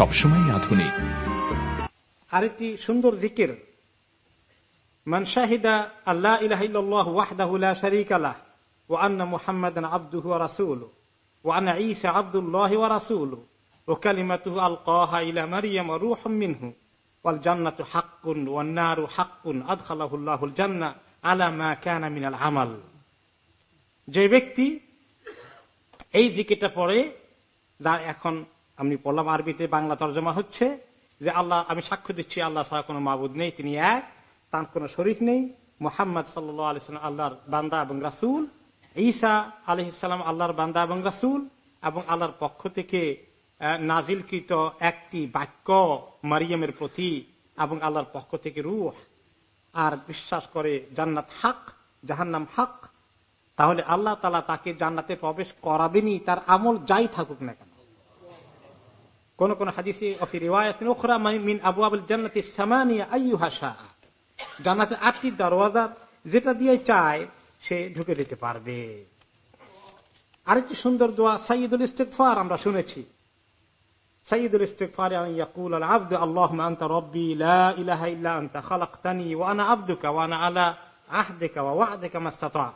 সবসময় আধুনিক। আরেকটি সুন্দর দিকের আল্লাহ ইলাহ ওয়াহদাহু লা শারীকা মুহাম্মাদান আবদুহু ঈসা আবদুল্লাহি ওয়া কালিমাতুহু আলকাহা ইলা মিনহু ওয়াল হাক্কুন হাক্কুন আদখালাহু আল্লাহুল জান্নাহ আলা মা কানা মিনাল আমাল। যে ব্যক্তি এই জিকিরটা পড়ে যার এখন আমি পড়লাম, আরবিতে বাংলা তর্জমা হচ্ছে যে আল্লাহ, আমি সাক্ষ্য দিচ্ছি, আল্লাহ ছাড়া কোনো মাবুদ নেই, তিনি এক, তার কোন শরিক নেই। মোহাম্মদ সাল্লাম আল্লাহর বান্দা এবং রাসুল। ঈসা আলহিসাম আল্লাহর বান্দা এবং রাসুল। এবং আল্লাহর পক্ষ থেকে নাজিলকৃত একটি বাক্য মারিয়ামের প্রতি এবং আল্লাহর পক্ষ থেকে রুহ। আর বিশ্বাস করে জান্নাত হাক, জাহান্নাম হক। তাহলে আল্লাহ তালা তাকে জান্নাতে প্রবেশ করাবেনি তার আমল যাই থাকুক না কেন। কোন কোন হাদিসে অফি রিওয়ায়াত ওখরা মিন আবু আবুল জান্নাতি সামানিয়া আইয়ুহা শাহ জান্নাতে আটটি দরওয়াজা যেটা দিয়ে চায়, সে ঢুকে দিতে পারবে। আরেকটি সুন্দর দোয়া সাইদুল ইস্তেকফার আমরা শুনেছি। সাইদুল ইস্তেকফার ইয়াকুল, আল আব্দু, আল্লাহুম্মা আনতা রাব্বি, লা ইলাহা ইল্লা আনতা খালাকতানি, ওয়া আনা আবদুকা, ওয়া আনা আলা আহদিকা, ওয়া ওয়া'দিকা মাস্তাতা'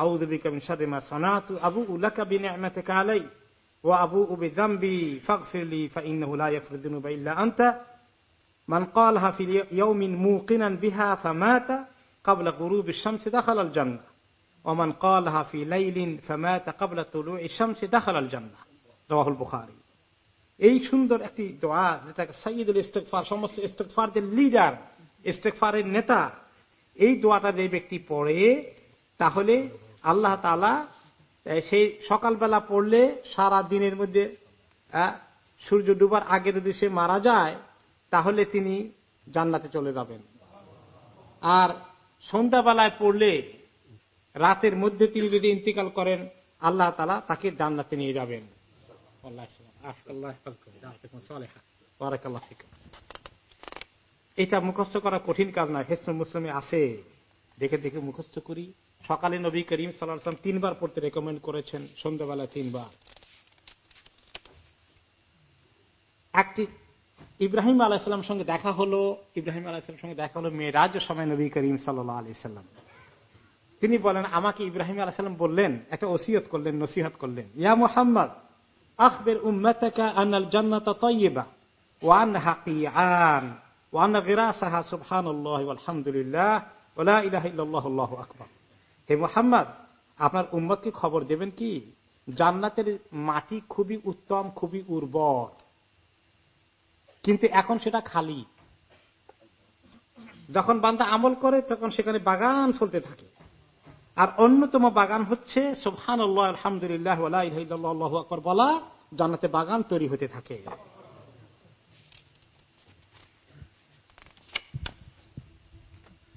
আউযু বিকা মিন শাররি মা সানাতু, আবুউ লাকা বিনি'মাতিকা আলাইয়া ও আবু উবে জাম্বি ফাগফিরলি ফাইন্নাহু লা ইয়াগফিরুযুনুবা ইল্লা আনতা মান বিহা ফামাতা ক্বাবলা গুরুবিশ শামসি দাখালাল জান্নাহ ওয়া মান ক্বালহা ফি লাইলিন ফামাতা ক্বাবলা তুলুইশ শামসি দাখালাল জান্নাহ রাওয়াহুল বুখারী এই সুন্দর একটি দোয়া, যেটাকে সাইয়দুল ইস্তেকফার সমস্ত ইস্তেকফারদের লিডার ইস্তেকফারের নেতা, এই দোয়াটা যে ব্যক্তি পড়ে, তাহলে আল্লাহ তালা সেই সকালবেলা পড়লে সারা দিনের মধ্যে সূর্য ডুবার আগে যদি সে মারা যায় তাহলে তিনি জান্নাতে চলে যাবেন। আর সন্ধ্যাবেলায় পড়লে রাতের মধ্যে তিনি যদি ইন্তিকাল করেন আল্লাহ তালা তাকে জান্নাতে নিয়ে যাবেন। এটা মুখস্থ করা কঠিন কাজ নয়। হেসম মুসলিমে আছে। দেখে দেখে মুখস্থ করি। সকালে নবী করিম সাল্লাম তিনবার পড়তে রেকমেন্ড করেছেন সন্ধ্যাবেলা তিনবার। একটি ইব্রাহিম আলাহিসাল্লাম সঙ্গে দেখা হলো, ইব্রাহিম আলাহিসাল্লাম সঙ্গে দেখা হলো মেয়েরাজ সময় নবী করিম সাল্লাহ আলি সাল্লাম তিনি বলেন, আমাকে ইব্রাহিম আলাহিসাল্লাম বললেন, একটা ওসিয়ত করলেন, নসিহত করলেন, ইয়া মুহাম্মদ, আখবের উম্মতাকা ওয়ান হাকিয়ান ওয়ান গিরাসাহা, সুবহানাল্লাহি ওয়ালহামদুলিল্লাহ, ওয়া লা ইলাহা ইল্লাল্লাহু, আল্লাহু আকবার। হে মুহাম্মদ, আপনার উম্মতকে খবর দেবেন কি? জান্নাতের মাটি খুবই উত্তম, খুবই উর্বর। কিন্তু এখন সেটা খালি। যখন বান্দা আমল করে, তখন সেখানে বাগান ফলতে থাকে। আর অন্যতম বাগান হচ্ছে সোহান আলহামদুলিল্লাহ বলা, জান্নাতে বাগান তৈরি হতে থাকে।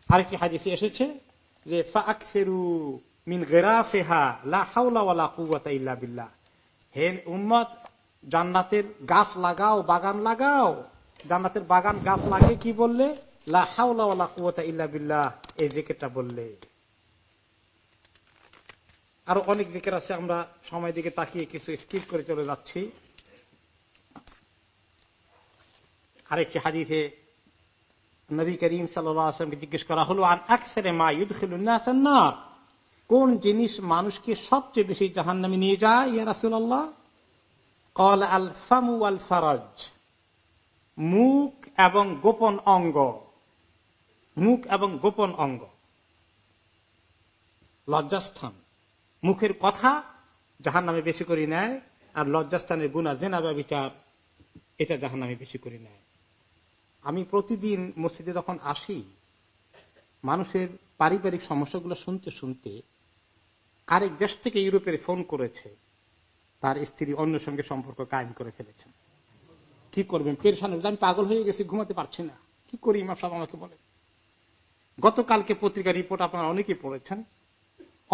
আরেকটি হাদিসে এসেছে যে মিন বিল্লাহ। হে উম্মত, জান্নাতের গাছ লাগাও, বাগান লাগাও। জান্নাতের বাগান গাছ লাগে কি বললে? বিল্লাহ, এই জিকিরটা বললে। আরও অনেক দিকের আছে, আমরা সময় দিকে তাকিয়ে কিছু স্কিপ করে চলে যাচ্ছি। আরেকটি হাদিসে নবী করিম সাল্লামকে জিজ্ঞেস করা হলো আর আকসারে মা ইউদ্দিনার কোন জিনিস মানুষকে সবচেয়ে বেশি জাহান নামে নিয়ে যায়, ইয়া রাসুল্লাহ কল আল ফামু আল ফারাজ। মুখ এবং গোপন অঙ্গ। মুখ এবং গোপন অঙ্গ। লজ্জাস্থান। মুখের কথা জাহান নামে বেশি করে নেয়, আর লজ্জাস্থানের গুণা, জেনা বিচার, এটা জাহান নামে বেশি করে নেয়। আমি প্রতিদিন মসজিদে যখন আসি, মানুষের পারিবারিক সমস্যাগুলো শুনতে শুনতে আরেক দেশ থেকে ইউরোপের ফোন করেছে, তার স্ত্রী অন্য সঙ্গে সম্পর্ক কায়েম করে ফেলেছেন। কি করবেন? পেরেশান আমি পাগল হয়ে গেছি, ঘুমাতে পারছি না। কি করি? ইমাম সাহেব আমাকে বলে গতকালকে পত্রিকা রিপোর্ট আপনারা অনেকেই পড়েছেন।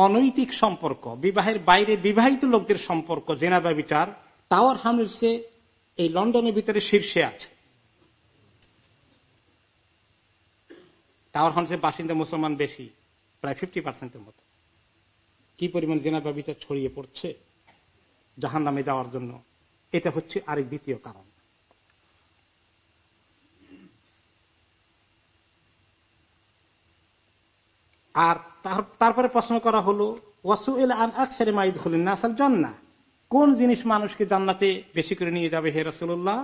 অনৈতিক সম্পর্ক, বিবাহের বাইরে বিবাহিত লোকদের সম্পর্ক, জেনাবা বিচার, টাওয়ার হামসে এই লন্ডনের ভিতরে শীর্ষে আছে। টাওয়ার হাউসের বাসিন্দা মুসলমান বেশি, প্রায় ফিফটি পার্সেন্টের মতো। কি পরিমাণ জেনাবা বিচার ছড়িয়ে পড়ছে জাহান নামে যাওয়ার জন্য, এটা হচ্ছে আরেক দ্বিতীয় কারণ। আর তারপরে প্রশ্ন করা হলো জন্না কোন জিনিস মানুষকে জান্নাতে বেশি করে নিয়ে যাবে হে রসুল্লাহ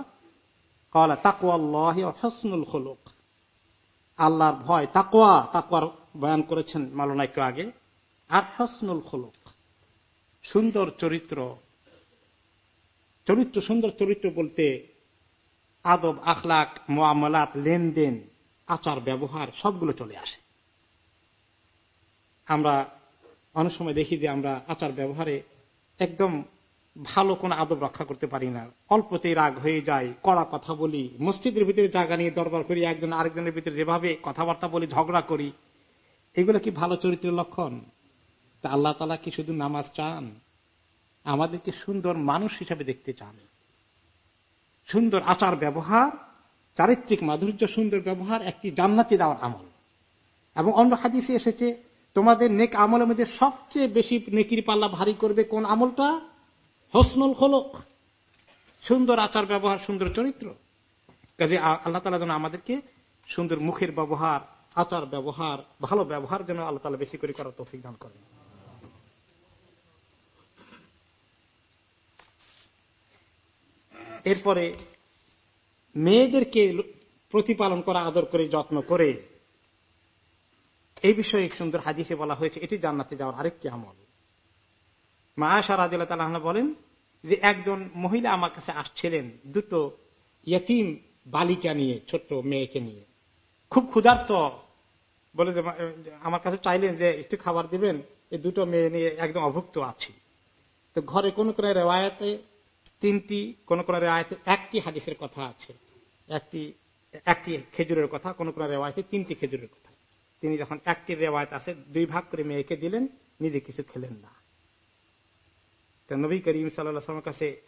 কলা তাকুয়াল্লাহ হসনুল হলুক আল্লাহর ভয় তাকোয়া তাকুয়ার বয়ান করেছেন মালনা একটু আগে। আর হসনুল হলুক সুন্দর চরিত্র। চরিত্র, সুন্দর চরিত্র বলতে আদব, আখলাক, মোয়ামলাত, লেনদেন, আচার, ব্যবহার, সবগুলো চলে আসে। আমরা অনেক সময় দেখি যে আমরা আচার, ব্যবহারে একদম ভালো কোন আদব রক্ষা করতে পারি না। অল্পতেই রাগ হয়ে যায়, কড়া কথা বলি, মসজিদের ভিতরে জায়গা নিয়ে দরবার করি, একজন আরেকজনের ভিতরে যেভাবে কথাবার্তা বলি, ঝগড়া করি। এগুলো কি ভালো চরিত্রের লক্ষণ? তা আল্লাহ তালা কি শুধু নামাজ চান? আমাদেরকে সুন্দর মানুষ হিসাবে দেখতে চান। সুন্দর আচার ব্যবহার, চারিত্রিক মাধুর্য, সুন্দর ব্যবহার একটি জান্নাতি দেওয়ার আমল। এবং অন্য হাদিসে এসেছে, তোমাদের নেক আমলের মধ্যে সবচেয়ে বেশি নেকির পাল্লা ভারী করবে কোন আমলটা? হসনুল খোলক। সুন্দর আচার ব্যবহার, সুন্দর চরিত্র। কাজে আল্লাহ তালা যেন আমাদেরকে সুন্দর মুখের ব্যবহার, আচার ব্যবহার, ভালো ব্যবহার যেন আল্লাহ তালা বেশি করে করার তৌফিক দান করেন। এরপরে মেয়েদেরকে প্রতিপালন করা, আদর করে, যত্ন করে, এই বিষয়ে সুন্দর হাদিসে বলা হয়েছে, এটি জান্নাতে যাওয়ার আরেকটি আমল। মা আশা রাজিল্লা বলেন যে একজন মহিলা আমার কাছে আসছিলেন দুটো ইয়তিম বালিকা নিয়ে, ছোট্ট মেয়েকে নিয়ে। খুব ক্ষুধার্ত। বলে যে আমার কাছে চাইলেন যে একটু খাবার দিবেন, এই দুটো মেয়ে নিয়ে একদম অভুক্ত আছি। তো ঘরে কোন কোন রেওয়ায়তে তিনটি, কোন কোন রেওয়ায়তে একটি হাদিসের কথা আছে। একটি একটি খেজুরের কথা, কোন কোন রেওয়ায়তে তিনটি খেজুরের কথা। তিনি যখন একটি রেওয়ায়ত আছে, দুই ভাগ করে মেয়েকে দিলেন, নিজে কিছু খেলেন না। নবী করিম সাল্লামের কাছে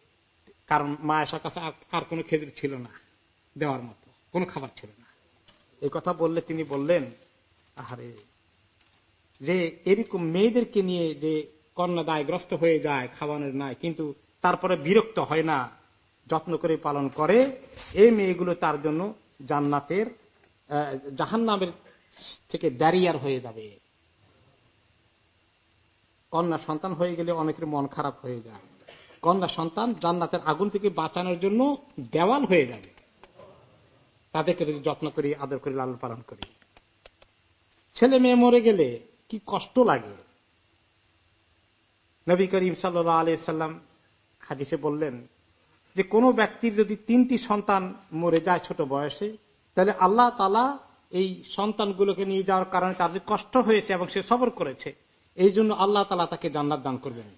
কারণ মা আসার কাছে আর- কোনো খেজুর ছিল না, দেওয়ার মতো, কোনো খাবার ছিল না। এই কথা বললে তিনি বললেন, আহারে, যে এরকম মেয়েদেরকে নিয়ে যে কন্যা দায়গ্রস্ত হয়ে যায় খাওয়ানোর নাই কিন্তু তারপরে বিরক্ত হয় না, যত্ন করে পালন করে, এই মেয়েগুলো তার জন্য জান্নাতের জাহান নামের থেকে ব্যারিয়ার হয়ে যাবে। কন্যা সন্তান হয়ে গেলে অনেকের মন খারাপ হয়ে যায়। কন্যা সন্তান জান্নাতের আগুন থেকে বাঁচানোর জন্য দেওয়াল হয়ে যাবে। তাদেরকে যদি যত্ন করি, আদর করি, লালন পালন করি। ছেলে মেয়ে মরে গেলে কি কষ্ট লাগে? নবী করিম সাল্লাম হাদিসে বললেন যে, কোনো ব্যক্তির যদি তিনটি সন্তান মরে যায় ছোট বয়সে, তাহলে আল্লাহ তালা এই সন্তানগুলোকে নিয়ে যাওয়ার কারণে যে কষ্ট হয়েছে এবং সে সবর করেছে এই জন্য আল্লাহ তালা তাকে জান্নাত দান করবেন।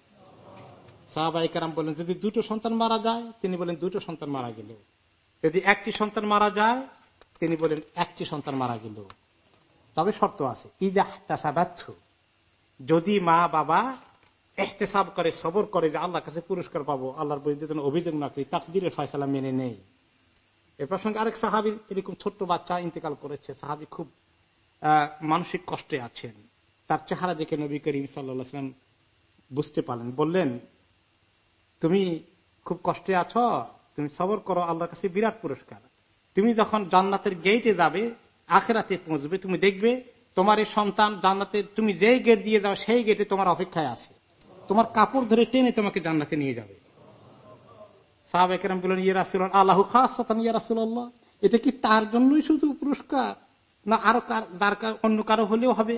সাহাবাইকার বলেন, যদি দুটো সন্তান মারা যায়, তিনি বলেন দুটো সন্তান মারা গেল। যদি একটি সন্তান মারা যায়, তিনি বলেন একটি সন্তান মারা গেল। তবে শর্ত আছে যদি মা বাবা এহতেসাব করে, সবর করে যে আল্লাহর কাছে পুরস্কার পাবো, আল্লাহর যেন অভিযোগ না করি, তাকদিরের ফয়সালা মেনে নেই। এ প্রসঙ্গে আরেক সাহাবি এরকম ছোট্ট বাচ্চা ইন্তেকাল করেছে। সাহাবি খুব মানসিক কষ্টে আছেন। তার চেহারা দেখে নবী করিম সাল্লাম বুঝতে পারলেন, বললেন, তুমি খুব কষ্টে আছো, তুমি সবর করো, আল্লাহর কাছে বিরাট পুরস্কার। তুমি যখন জান্নাতের গেটে যাবে, আখেরাতে পৌঁছবে, তুমি দেখবে তোমার এই সন্তান জান্নাতে, তুমি যেই গেট দিয়ে যাও, সেই গেটে তোমার অপেক্ষায় আছে। তোমার কাপড় ধরে টেনে তোমাকে জান্নাতে নিয়ে যাবে। আল্লাহ এটা কি তার জন্যই শুধু পুরস্কার? না, আরও অন্য কারও হলেও হবে?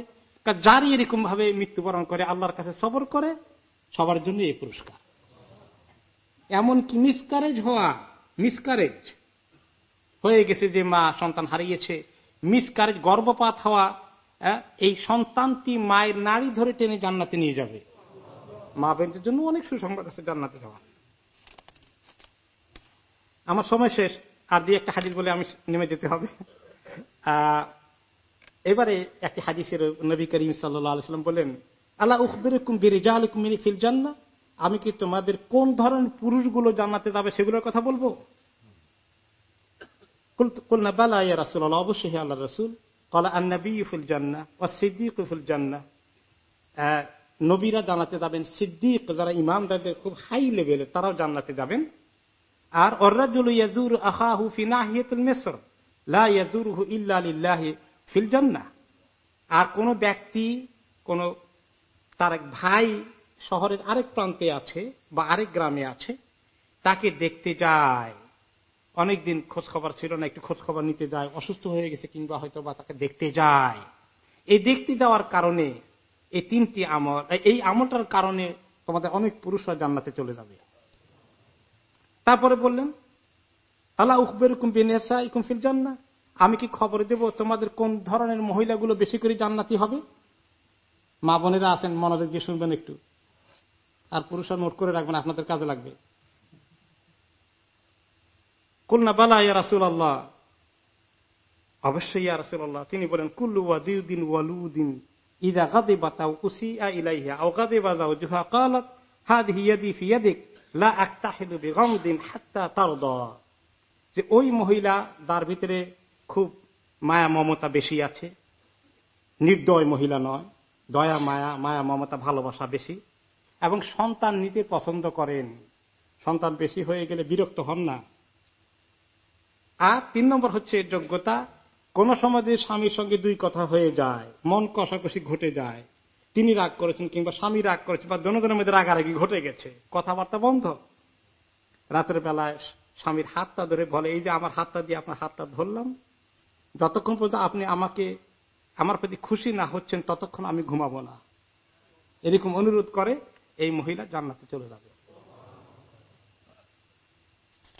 যারই এরকম ভাবে মৃত্যুবরণ করে আল্লাহর কাছে সবর করে সবার জন্য এই পুরস্কার। এমনকি মিসকারেজ হওয়া মিসকারেজ হয়ে গেছে যে মা সন্তান হারিয়েছে মিসকারেজ গর্ভপাত হওয়া এই সন্তানটি মায়ের নাড়ি ধরে টেনে জান্নাতে নিয়ে যাবে। মা বোনদের জন্য অনেক সুসংবাদ আছে জান্নাতে যাওয়া। আমার সময় শেষ। আর দিয়ে একটা হাদিস বলে আমি নেমে যেতে হবে। আহ, এবারে একটি হাদিসের নবী করিম সাল্লাম বলেন আল্লাহ উখবির ফিল জান্না? আমি কি তোমাদের কোন ধরনের পুরুষগুলো জান্নাতে যাবে সেগুলোর কথা বলব? জান্না অসিদ্দিক ফুল জানাতে যাবেন, সিদ্দিক যারা ইমামদারদের খুব হাই লেভেলের তারাও জান্নাতে যাবেন। আর অর্রাজুল ইয়াজুর আহা হুফি লা ইয়াজুরহু ইল্লা লিল্লাহি। ফিল জান্নাহ আর কোন ব্যক্তি, কোন তার এক ভাই শহরের আরেক প্রান্তে আছে বা আরেক গ্রামে আছে, তাকে দেখতে যায়। অনেকদিন খোঁজ খবর ছিল না, একটু খোঁজ খবর নিতে যায়, অসুস্থ হয়ে গেছে কিংবা হয়তো বা তাকে দেখতে যায়। এই দেখতে যাওয়ার কারণে এই তিনটি আমল, এই আমলটার কারণে তোমাদের অনেক পুরুষরা জান্নাতে চলে যাবে। তারপরে বললেন আল্লাহ উকবেরকুম বেনেসা ইকুম ফিল জান্না আমি কি খবর দেব তোমাদের কোন ধরনের মহিলাগুলো বেশি করে জান্নাতি হবে? মা বোনেরা আছেন, মনোযোগ দিয়ে শুনবেন একটু। আর পুরুষরা নোট করে রাখবেন, আপনাদের কাজে লাগবে। কুলনা, বালা ইয়া রাসুল আল্লাহ অবশ্যই তিনি বলেন, কুল্লু বিগামদিন হাত্তা তারদা। যে ওই মহিলা, যার ভিতরে খুব মায়া মমতা বেশি আছে। নির্দয় মহিলা নয়, দয়া, মায়া মায়া, মমতা, ভালোবাসা বেশি। এবং সন্তান নিতে পছন্দ করেন। সন্তান বেশি হয়ে গেলে বিরক্ত হন না। আর তিন নম্বর হচ্ছে যোগ্যতা। কোন সময় যদি স্বামীর সঙ্গে দুই কথা হয়ে যায়, মন কষাকষি ঘটে যায়, তিনি রাগ করেছেন কিংবা স্বামী রাগ করেছেন বা দনজনের মধ্যে রাগারাগি ঘটে গেছে, কথাবার্তা বন্ধ। রাতের বেলায় স্বামীর হাতটা ধরে বলে, এই যে আমার হাতটা দিয়ে আপনার হাতটা ধরলাম। যতক্ষণ পর্যন্ত আপনি আমাকে, আমার প্রতি খুশি না হচ্ছেন, ততক্ষণ আমি ঘুমাবো না। এরকম অনুরোধ করে এই মহিলা জান্নাতে চলে যাবে।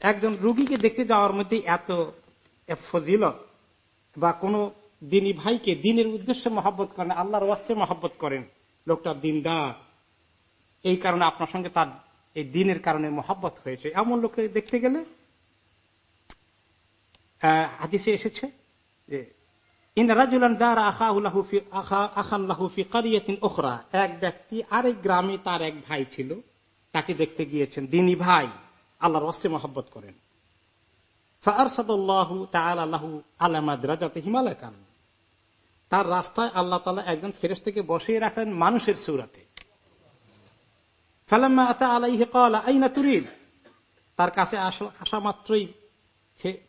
একজন রুগীকে দেখতে যাওয়ার মধ্যে এত ফজিলত বা কোন দিনী ভাইকে দিনের উদ্দেশ্যে মহাব্বত করেন, আল্লাহর ওয়াস্তে মহাব্বত করেন, লোকটা দিনদার। এই কারণে আপনার সঙ্গে তার এই দিনের কারণে মহাব্বত হয়েছে। এমন লোককে দেখতে গেলে হাদিসে এসেছে এক ব্যক্তি আরেক গ্রামে তার এক ভাই ছিল, তাকে দেখতে গিয়েছেন, দিনী ভাই, আল্লাহর মহব্বত করেন। তার রাস্তায় আল্লাহ তাআলা একজন ফেরেশতাকে বসিয়ে রাখলেন মানুষের সূরাতে। তার কাছে আসা- মাত্রই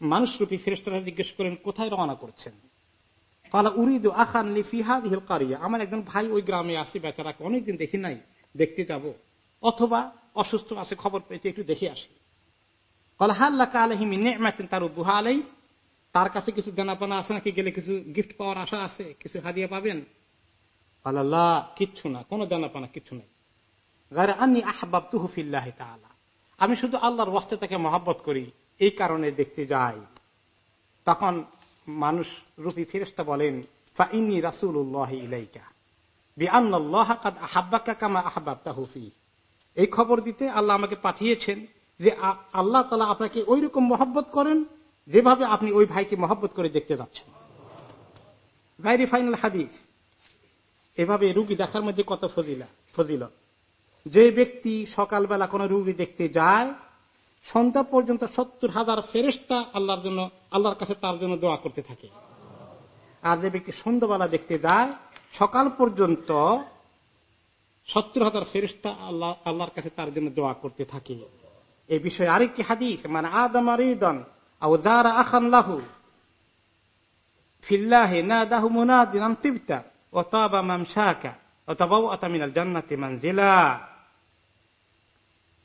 মানুষরূপী ফেরেশতারা জিজ্ঞেস করেন, কোথায় রওনা করছেন? ফালা উরিদু আখান লি ফি হাদিহিল কারিয়া। আমার একজন ভাই ওই গ্রামে আসি বেচারাকে অনেকদিন দেখি নাই, দেখতে যাব। অথবা অসুস্থ আছে, খবর পেয়েছে, একটু দেখে আসি। তার তার কাছে কিছু দেনাপানা আছে নাকি? গেলে কিছু গিফট পাওয়ার আশা আছে? কিছু হাদিয়া পাবেন? আল্লাহ কিচ্ছু না, কোনো দেনাপানা, কিচ্ছু নাই। আনি আহবাব তুহফিল্লাহ আমি শুধু আল্লাহর ওয়াস্তে তাকে মহাব্বত করি। এই কারণে দেখতে যাই তখন মানুষ রূপী ফিরেস্তা বলেন ফাইনি ইলাইকা কামা আহবাবতাহু ফি এই খবর দিতে আল্লাহ আমাকে পাঠিয়েছেন যে আল্লাহ তালা আপনাকে ওই রকম মহব্বত করেন যেভাবে আপনি ওই ভাইকে মহব্বত করে দেখতে যাচ্ছেন। ভাইরি ফাইনাল হাদিস। এভাবে রুগী দেখার মধ্যে কত ফজিলা, ফজিলত। যে ব্যক্তি সকালবেলা কোন রুগী দেখতে যায় সন্ধ্যা পর্যন্ত সত্তর হাজার ফেরেস্তা আল্লাহর জন্য, আল্লাহর কাছে তার জন্য দোয়া করতে থাকে। আর যে ব্যক্তি সন্ধ্যাবেলা দেখতে যায়, সকাল পর্যন্ত সত্তর হাজার ফেরিস্তা আল্লাহ, আল্লাহর কাছে তার জন্য দোয়া করতে থাকে। এই বিষয়ে আরেকটি হাদিস মানে আদম আরিদন আউজার আখান লাহু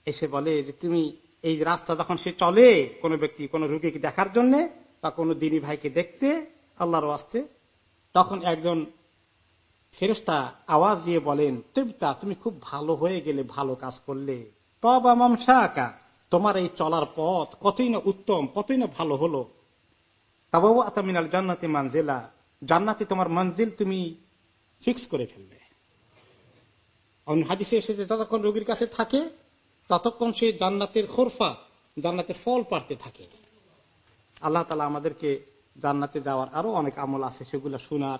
এসে বলে যে, তুমি এই রাস্তা যখন সে চলে, কোনো ব্যক্তি, কোন রুগীকে দেখার জন্য বা কোনো দিনী ভাইকে দেখতে আল্লাহর আসতে তখন একজন ফেরস্তা আওয়াজ দিয়ে বলেন, তিবতা, তুমি খুব ভালো হয়ে গেলে ভালো কাজ করলে। তবা মামসা আঁকা তোমার এই চলার পথ কতই না উত্তম, কতই না ভালো হলো। তাবাবু আতামিনাল জান্নাতি মানজিলা, জান্নাতি তোমার মঞ্জিল তুমি ফিক্স করে ফেলবে। হাদিসে এসেছে, যতক্ষণ রোগীর কাছে থাকে ততক্ষণ সে জান্নাতের খোরফা, জান্নাতের ফল পারতে থাকে। আল্লাহ তালা আমাদেরকে জান্নাতে যাওয়ার আরও অনেক আমল আছে, সেগুলো শোনার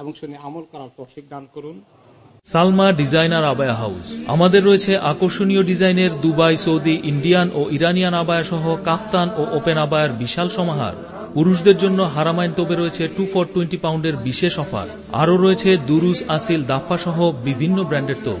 এবং শুনে আমল করার তৌফিক দান করুন। Salma designer abaya house. আমাদের রয়েছে আকর্ষণীয় ডিজাইনের দুবাই, সৌদি, ইন্ডিয়ান ও ইরানিয়ান আবায়া সহ কাফতান ও ওপেন আবায়ের বিশাল সমাহার। পুরুষদের জন্য হারামাইন তোবে রয়েছে টু ফর টোয়েন্টি পাউন্ডের বিশেষ অফার। আরও রয়েছে দুরুস আসিল দাফা সহ বিভিন্ন ব্র্যান্ডের তোপ।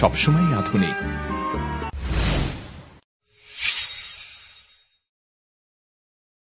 সবসময় আধুনিক।